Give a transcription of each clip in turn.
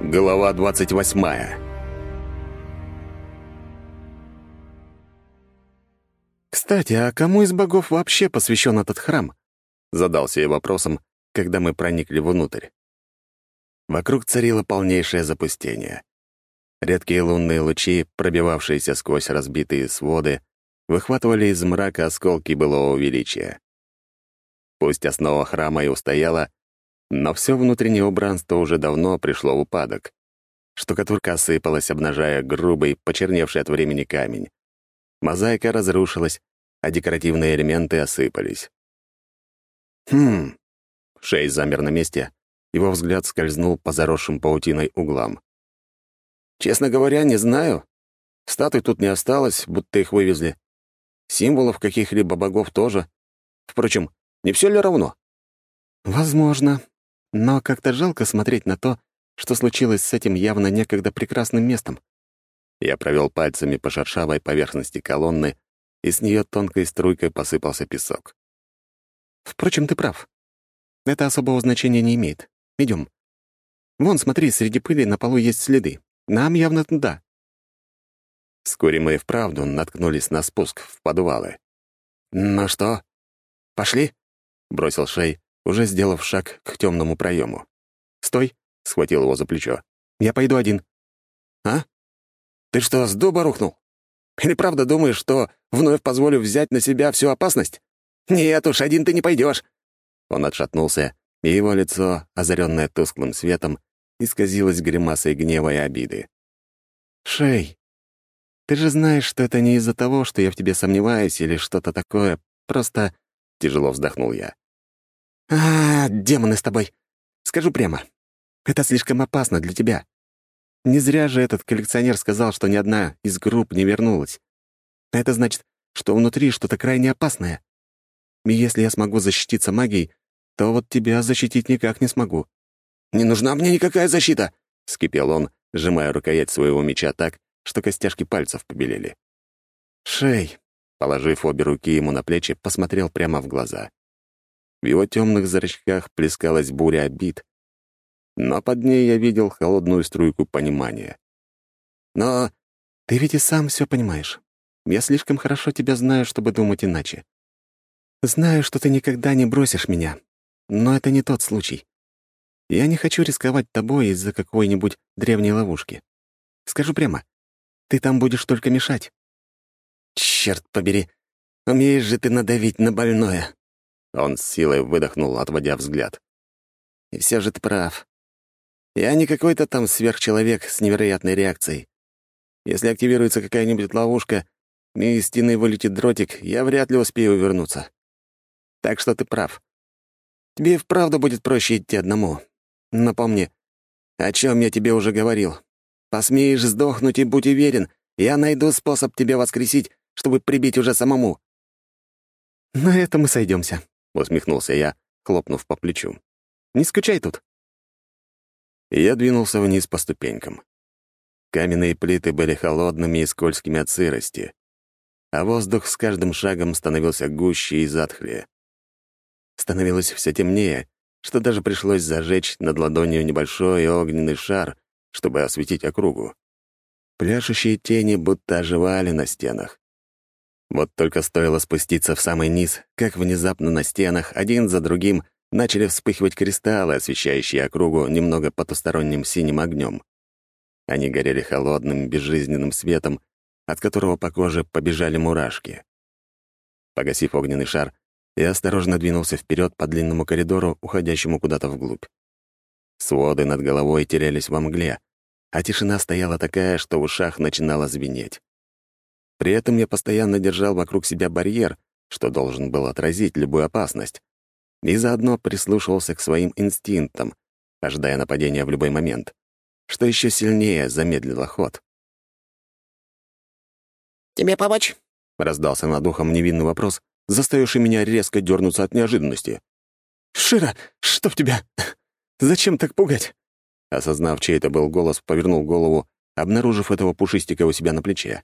Глава 28 «Кстати, а кому из богов вообще посвящен этот храм?» — задался я вопросом, когда мы проникли внутрь. Вокруг царило полнейшее запустение. Редкие лунные лучи, пробивавшиеся сквозь разбитые своды, выхватывали из мрака осколки былого величия. Пусть основа храма и устояла, но все внутреннее убранство уже давно пришло в упадок. Штукатурка осыпалась, обнажая грубый, почерневший от времени камень. Мозаика разрушилась, а декоративные элементы осыпались. «Хм...» Шей замер на месте, его взгляд скользнул по заросшим паутиной углам. «Честно говоря, не знаю. Статуй тут не осталось, будто их вывезли. Символов каких-либо богов тоже. Впрочем, не все ли равно?» «Возможно. Но как-то жалко смотреть на то, что случилось с этим явно некогда прекрасным местом. Я провел пальцами по шершавой поверхности колонны, и с нее тонкой струйкой посыпался песок. Впрочем, ты прав. Это особого значения не имеет. Идем. Вон, смотри, среди пыли на полу есть следы. Нам явно туда. Вскоре мы и вправду наткнулись на спуск в подвалы. «Ну что, пошли?» — бросил Шей, уже сделав шаг к темному проему. «Стой!» — схватил его за плечо. «Я пойду один». «А? Ты что, с дуба рухнул? Или правда думаешь, что вновь позволю взять на себя всю опасность? Нет уж, один ты не пойдешь. Он отшатнулся, и его лицо, озаренное тусклым светом, исказилось гримасой гнева и обиды. «Шей, ты же знаешь, что это не из-за того, что я в тебе сомневаюсь или что-то такое, просто...» — тяжело вздохнул я. «А, демоны с тобой! Скажу прямо, это слишком опасно для тебя. Не зря же этот коллекционер сказал, что ни одна из групп не вернулась. Это значит, что внутри что-то крайне опасное. И если я смогу защититься магией, то вот тебя защитить никак не смогу». «Не нужна мне никакая защита!» — скипел он, сжимая рукоять своего меча так, что костяшки пальцев побелели. «Шей», — положив обе руки ему на плечи, посмотрел прямо в глаза. В его темных зрачках плескалась буря обид, но под ней я видел холодную струйку понимания. «Но ты ведь и сам все понимаешь. Я слишком хорошо тебя знаю, чтобы думать иначе. Знаю, что ты никогда не бросишь меня, но это не тот случай. Я не хочу рисковать тобой из-за какой-нибудь древней ловушки. Скажу прямо, ты там будешь только мешать». «Черт побери, умеешь же ты надавить на больное!» Он с силой выдохнул, отводя взгляд. «И все же ты прав. Я не какой-то там сверхчеловек с невероятной реакцией. Если активируется какая-нибудь ловушка, и из стены вылетит дротик, я вряд ли успею вернуться. Так что ты прав. Тебе вправду будет проще идти одному. Но помни, о чем я тебе уже говорил. Посмеешь сдохнуть и будь уверен, я найду способ тебя воскресить, чтобы прибить уже самому». «На этом мы сойдемся, усмехнулся я, хлопнув по плечу. «Не скучай тут» я двинулся вниз по ступенькам. Каменные плиты были холодными и скользкими от сырости, а воздух с каждым шагом становился гуще и затхлее. Становилось все темнее, что даже пришлось зажечь над ладонью небольшой огненный шар, чтобы осветить округу. Пляшущие тени будто оживали на стенах. Вот только стоило спуститься в самый низ, как внезапно на стенах один за другим — начали вспыхивать кристаллы, освещающие округу немного потусторонним синим огнем. Они горели холодным, безжизненным светом, от которого по коже побежали мурашки. Погасив огненный шар, я осторожно двинулся вперед по длинному коридору, уходящему куда-то вглубь. Своды над головой терялись во мгле, а тишина стояла такая, что в ушах начинало звенеть. При этом я постоянно держал вокруг себя барьер, что должен был отразить любую опасность, и заодно прислушивался к своим инстинктам, ожидая нападения в любой момент, что еще сильнее замедлило ход. «Тебе помочь?» — раздался над ухом невинный вопрос, заставивший меня резко дернуться от неожиданности. «Шира, что в тебя? Зачем так пугать?» Осознав, чей это был голос, повернул голову, обнаружив этого пушистика у себя на плече.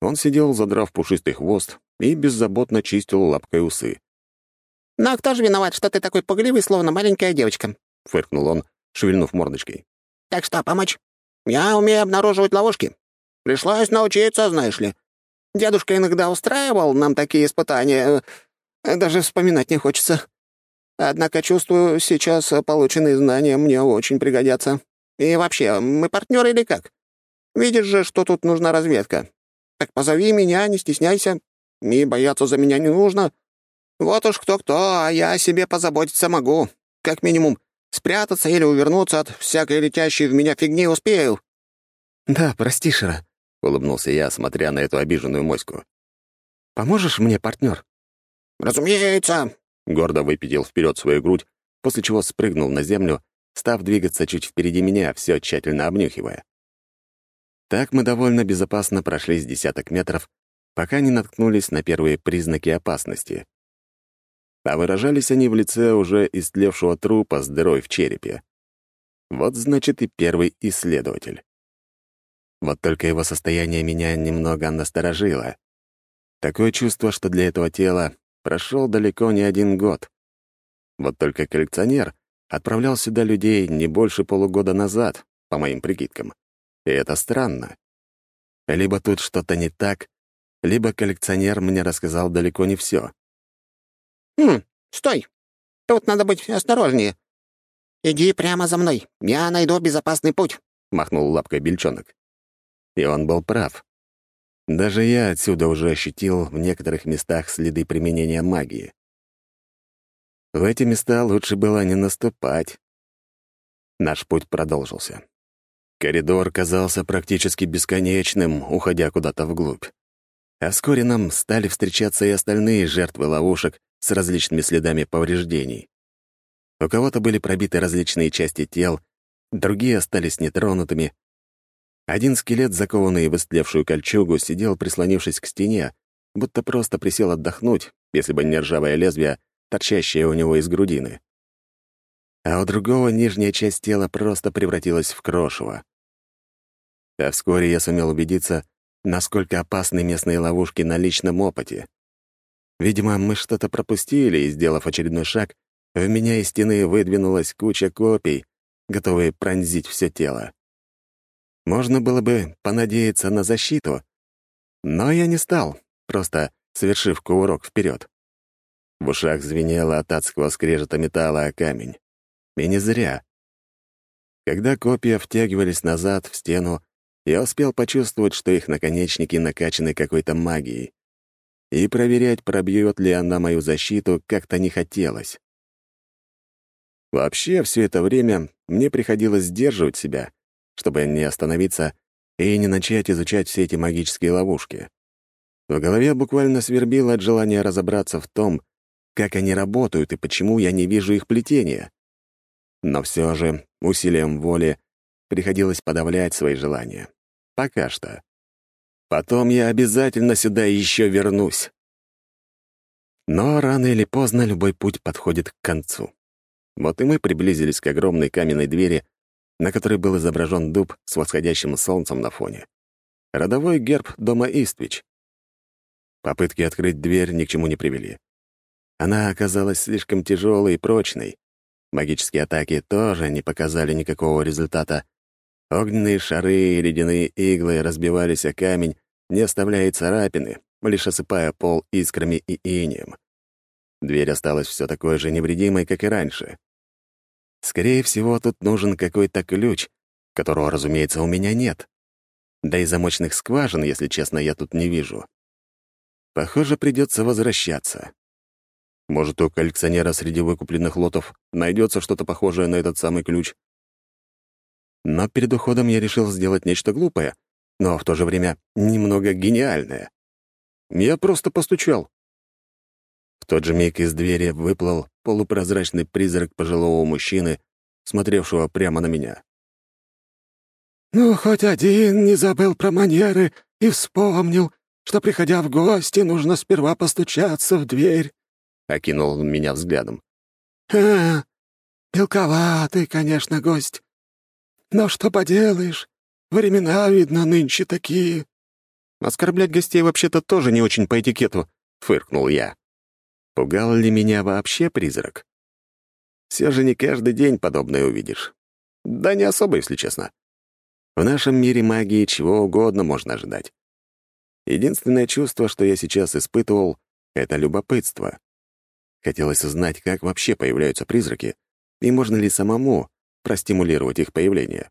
Он сидел, задрав пушистый хвост, и беззаботно чистил лапкой усы. «Но кто же виноват, что ты такой пугливый, словно маленькая девочка?» — фыркнул он, шевельнув мордочкой. Так что помочь? Я умею обнаруживать ловушки. Пришлось научиться, знаешь ли. Дедушка иногда устраивал нам такие испытания. Э, даже вспоминать не хочется. Однако чувствую, сейчас полученные знания мне очень пригодятся. И вообще, мы партнеры или как? Видишь же, что тут нужна разведка. Так позови меня, не стесняйся. И бояться за меня не нужно. Вот уж кто-кто, а я о себе позаботиться могу. Как минимум, спрятаться или увернуться от всякой летящей в меня фигни успею». «Да, прости, Шира», — улыбнулся я, смотря на эту обиженную моську. «Поможешь мне, партнер?» «Разумеется», — гордо выпятил вперед свою грудь, после чего спрыгнул на землю, став двигаться чуть впереди меня, все тщательно обнюхивая. Так мы довольно безопасно прошли с десяток метров, пока не наткнулись на первые признаки опасности а выражались они в лице уже истлевшего трупа с дырой в черепе. Вот значит и первый исследователь. Вот только его состояние меня немного насторожило. Такое чувство, что для этого тела прошел далеко не один год. Вот только коллекционер отправлял сюда людей не больше полугода назад, по моим прикидкам. И это странно. Либо тут что-то не так, либо коллекционер мне рассказал далеко не все. «Хм, стой! Тут надо быть осторожнее. Иди прямо за мной, я найду безопасный путь», — махнул лапкой бельчонок. И он был прав. Даже я отсюда уже ощутил в некоторых местах следы применения магии. В эти места лучше было не наступать. Наш путь продолжился. Коридор казался практически бесконечным, уходя куда-то вглубь. А вскоре нам стали встречаться и остальные жертвы ловушек, с различными следами повреждений. У кого-то были пробиты различные части тел, другие остались нетронутыми. Один скелет, закованный в истлевшую кольчугу, сидел, прислонившись к стене, будто просто присел отдохнуть, если бы не ржавое лезвие, торчащее у него из грудины. А у другого нижняя часть тела просто превратилась в крошево. А вскоре я сумел убедиться, насколько опасны местные ловушки на личном опыте. Видимо, мы что-то пропустили, и, сделав очередной шаг, в меня из стены выдвинулась куча копий, готовые пронзить все тело. Можно было бы понадеяться на защиту, но я не стал, просто совершив кувырок вперед. В ушах звенело от адского скрежета металла о камень. И не зря. Когда копья втягивались назад в стену, я успел почувствовать, что их наконечники накачаны какой-то магией и проверять, пробьет ли она мою защиту, как-то не хотелось. Вообще, все это время мне приходилось сдерживать себя, чтобы не остановиться и не начать изучать все эти магические ловушки. В голове буквально свербило от желания разобраться в том, как они работают и почему я не вижу их плетения. Но все же усилием воли приходилось подавлять свои желания. Пока что. Потом я обязательно сюда еще вернусь. Но рано или поздно любой путь подходит к концу. Вот и мы приблизились к огромной каменной двери, на которой был изображен дуб с восходящим солнцем на фоне. Родовой герб дома Иствич. Попытки открыть дверь ни к чему не привели. Она оказалась слишком тяжелой и прочной. Магические атаки тоже не показали никакого результата, Огненные шары и ледяные иглы разбивались о камень, не оставляя царапины, лишь осыпая пол искрами и инием. Дверь осталась все такой же невредимой, как и раньше. Скорее всего, тут нужен какой-то ключ, которого, разумеется, у меня нет. Да и замочных скважин, если честно, я тут не вижу. Похоже, придется возвращаться. Может, у коллекционера среди выкупленных лотов найдется что-то похожее на этот самый ключ. Но перед уходом я решил сделать нечто глупое, но в то же время немного гениальное. Я просто постучал. В тот же миг из двери выплыл полупрозрачный призрак пожилого мужчины, смотревшего прямо на меня. «Ну, хоть один не забыл про манеры и вспомнил, что, приходя в гости, нужно сперва постучаться в дверь», — окинул он меня взглядом. «А, мелковатый, конечно, гость. Но что поделаешь, времена, видно, нынче такие». «Оскорблять гостей вообще-то тоже не очень по этикету», — фыркнул я. Пугал ли меня вообще призрак? Все же не каждый день подобное увидишь. Да не особо, если честно. В нашем мире магии чего угодно можно ожидать. Единственное чувство, что я сейчас испытывал, — это любопытство. Хотелось узнать, как вообще появляются призраки, и можно ли самому простимулировать их появление.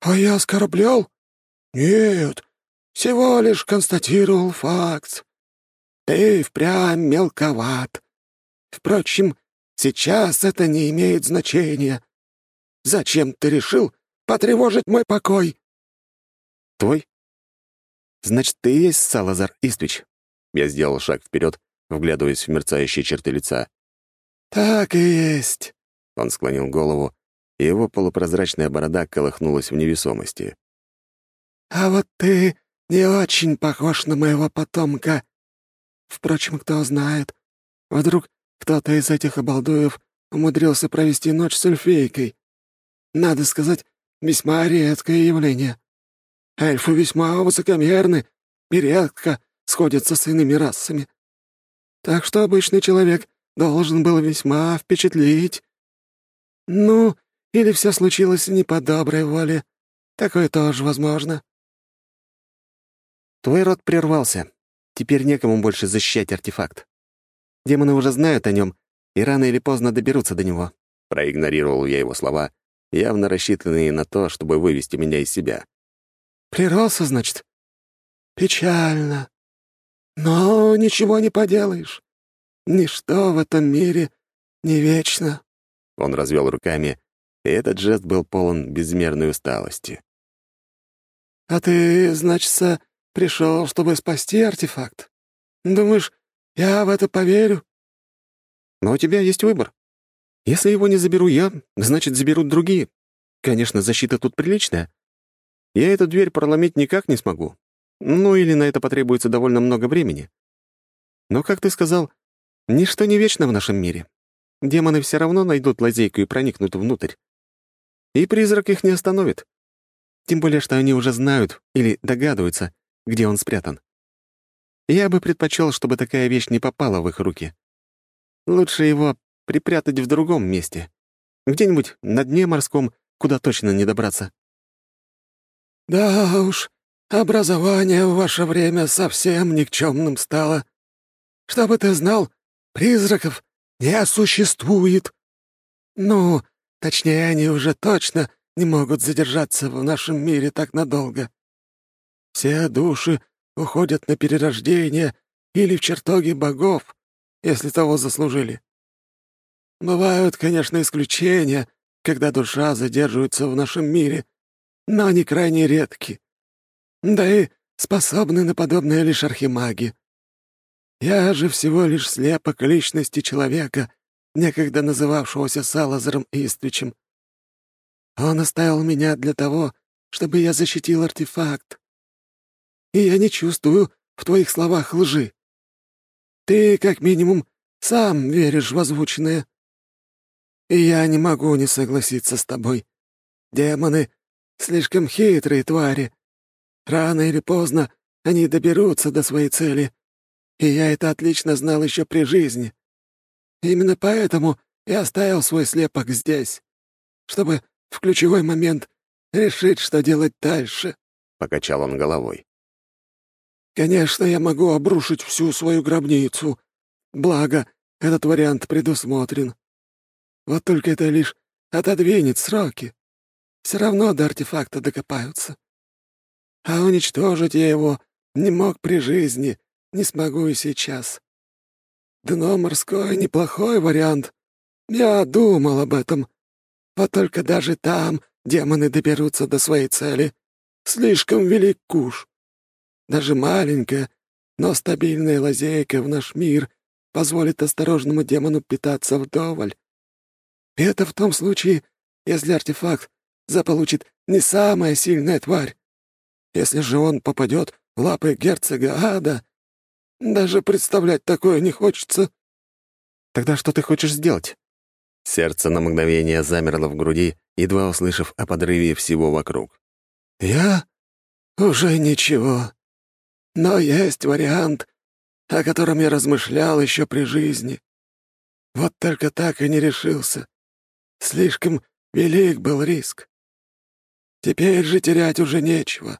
«А я оскорблял? Нет, всего лишь констатировал факт. Ты впрямь мелковат. Впрочем, сейчас это не имеет значения. Зачем ты решил потревожить мой покой?» «Твой? Значит, ты и есть Салазар Иствич?» Я сделал шаг вперед, вглядываясь в мерцающие черты лица. «Так и есть», — он склонил голову, и его полупрозрачная борода колыхнулась в невесомости. «А вот ты не очень похож на моего потомка. Впрочем, кто знает, вдруг кто-то из этих обалдуев умудрился провести ночь с эльфейкой. Надо сказать, весьма редкое явление. Эльфы весьма высокомерны и редко сходятся с иными расами. Так что обычный человек должен был весьма впечатлить. Ну, или все случилось не по доброй воле. Такое тоже возможно. Твой род прервался. Теперь некому больше защищать артефакт. Демоны уже знают о нем и рано или поздно доберутся до него. Проигнорировал я его слова, явно рассчитанные на то, чтобы вывести меня из себя. «Прервался, значит? Печально. Но ничего не поделаешь. Ничто в этом мире не вечно». Он развел руками, и этот жест был полон безмерной усталости. «А ты, значится, пришел, чтобы спасти артефакт? Думаешь, я в это поверю?» «Но у тебя есть выбор. Если его не заберу я, значит, заберут другие. Конечно, защита тут приличная. Я эту дверь проломить никак не смогу. Ну или на это потребуется довольно много времени. Но, как ты сказал, ничто не вечно в нашем мире. Демоны все равно найдут лазейку и проникнут внутрь. И призрак их не остановит. Тем более, что они уже знают или догадываются, где он спрятан. Я бы предпочел, чтобы такая вещь не попала в их руки. Лучше его припрятать в другом месте. Где-нибудь на дне морском, куда точно не добраться. «Да уж, образование в ваше время совсем никчемным стало. Чтобы ты знал, призраков не существует. Ну, точнее, они уже точно не могут задержаться в нашем мире так надолго. Все души уходят на перерождение или в чертоги богов, если того заслужили. Бывают, конечно, исключения, когда душа задерживается в нашем мире, но они крайне редки. Да и способны на подобное лишь архимаги. Я же всего лишь слепок личности человека, некогда называвшегося Салазаром Иствичем. Он оставил меня для того, чтобы я защитил артефакт. И я не чувствую в твоих словах лжи. Ты, как минимум, сам веришь в озвученное. И я не могу не согласиться с тобой. Демоны — слишком хитрые твари. Рано или поздно они доберутся до своей цели. И я это отлично знал еще при жизни. Именно поэтому я оставил свой слепок здесь, чтобы в ключевой момент решить, что делать дальше», — покачал он головой. «Конечно, я могу обрушить всю свою гробницу. Благо, этот вариант предусмотрен. Вот только это лишь отодвинет сроки. Все равно до артефакта докопаются. А уничтожить я его не мог при жизни, не смогу и сейчас. Дно морское — неплохой вариант. Я думал об этом. Вот только даже там демоны доберутся до своей цели. Слишком велик куш. Даже маленькая, но стабильная лазейка в наш мир позволит осторожному демону питаться вдоволь. И это в том случае, если артефакт заполучит не самая сильная тварь. Если же он попадет в лапы герцога ада, даже представлять такое не хочется. Тогда что ты хочешь сделать? Сердце на мгновение замерло в груди, едва услышав о подрыве всего вокруг. «Я? Уже ничего. Но есть вариант, о котором я размышлял еще при жизни. Вот только так и не решился. Слишком велик был риск. Теперь же терять уже нечего.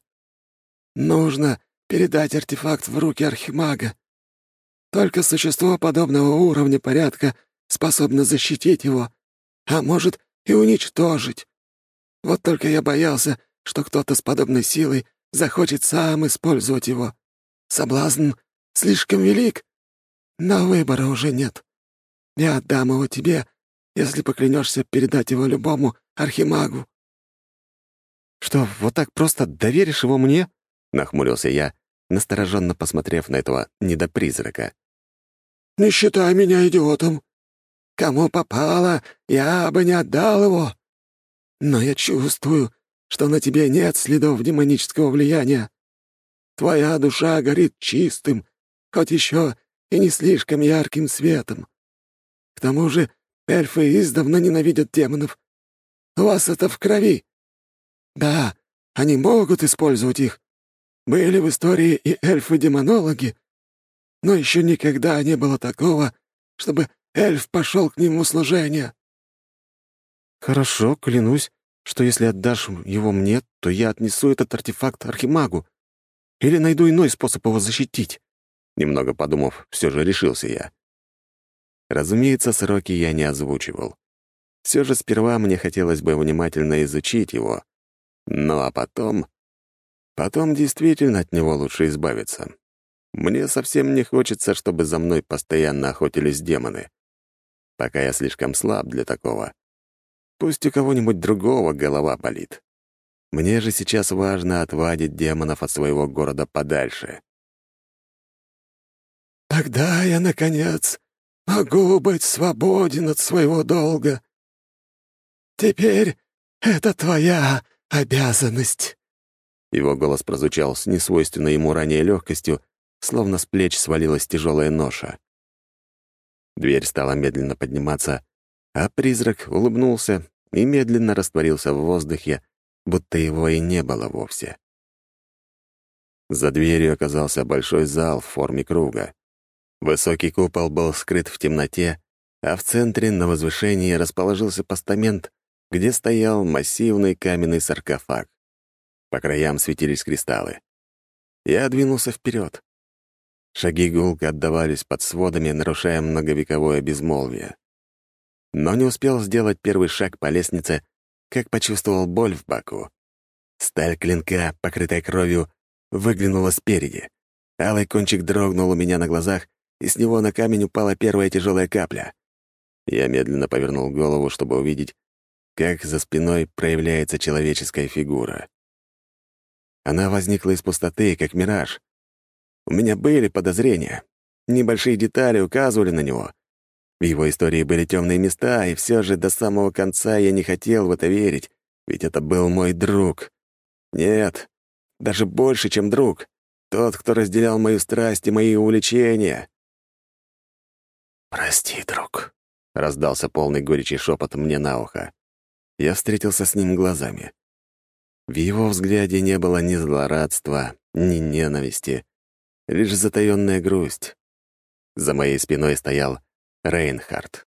Нужно передать артефакт в руки Архимага. Только существо подобного уровня порядка способно защитить его, а может и уничтожить. Вот только я боялся, что кто-то с подобной силой захочет сам использовать его. Соблазн слишком велик, но выбора уже нет. Я отдам его тебе, если поклянешься передать его любому архимагу». «Что, вот так просто доверишь его мне?» — нахмурился я, настороженно посмотрев на этого недопризрака. «Не считай меня идиотом. Кому попало, я бы не отдал его. Но я чувствую, что на тебе нет следов демонического влияния. Твоя душа горит чистым, хоть еще и не слишком ярким светом. К тому же эльфы издавна ненавидят демонов. У вас это в крови. Да, они могут использовать их. Были в истории и эльфы-демонологи, но еще никогда не было такого, чтобы эльф пошел к ним в служение. «Хорошо, клянусь, что если отдашь его мне, то я отнесу этот артефакт Архимагу или найду иной способ его защитить». Немного подумав, все же решился я. Разумеется, сроки я не озвучивал. Все же сперва мне хотелось бы внимательно изучить его. Ну а потом... Потом действительно от него лучше избавиться. Мне совсем не хочется, чтобы за мной постоянно охотились демоны. Пока я слишком слаб для такого. Пусть у кого-нибудь другого голова болит. Мне же сейчас важно отвадить демонов от своего города подальше. «Тогда я, наконец, могу быть свободен от своего долга. Теперь это твоя обязанность». Его голос прозвучал с несвойственной ему ранее легкостью, словно с плеч свалилась тяжелая ноша. Дверь стала медленно подниматься, а призрак улыбнулся и медленно растворился в воздухе, будто его и не было вовсе. За дверью оказался большой зал в форме круга. Высокий купол был скрыт в темноте, а в центре на возвышении расположился постамент, где стоял массивный каменный саркофаг. По краям светились кристаллы. Я двинулся вперед. Шаги гулко отдавались под сводами, нарушая многовековое безмолвие. Но не успел сделать первый шаг по лестнице, как почувствовал боль в боку. Сталь клинка, покрытая кровью, выглянула спереди. Алый кончик дрогнул у меня на глазах, и с него на камень упала первая тяжелая капля. Я медленно повернул голову, чтобы увидеть, как за спиной проявляется человеческая фигура. Она возникла из пустоты, как мираж. У меня были подозрения. Небольшие детали указывали на него. В его истории были темные места, и все же до самого конца я не хотел в это верить, ведь это был мой друг. Нет, даже больше, чем друг. Тот, кто разделял мою страсть и мои увлечения. «Прости, друг», — раздался полный горечи шепот мне на ухо. Я встретился с ним глазами. В его взгляде не было ни злорадства, ни ненависти, лишь затаённая грусть. За моей спиной стоял Рейнхард.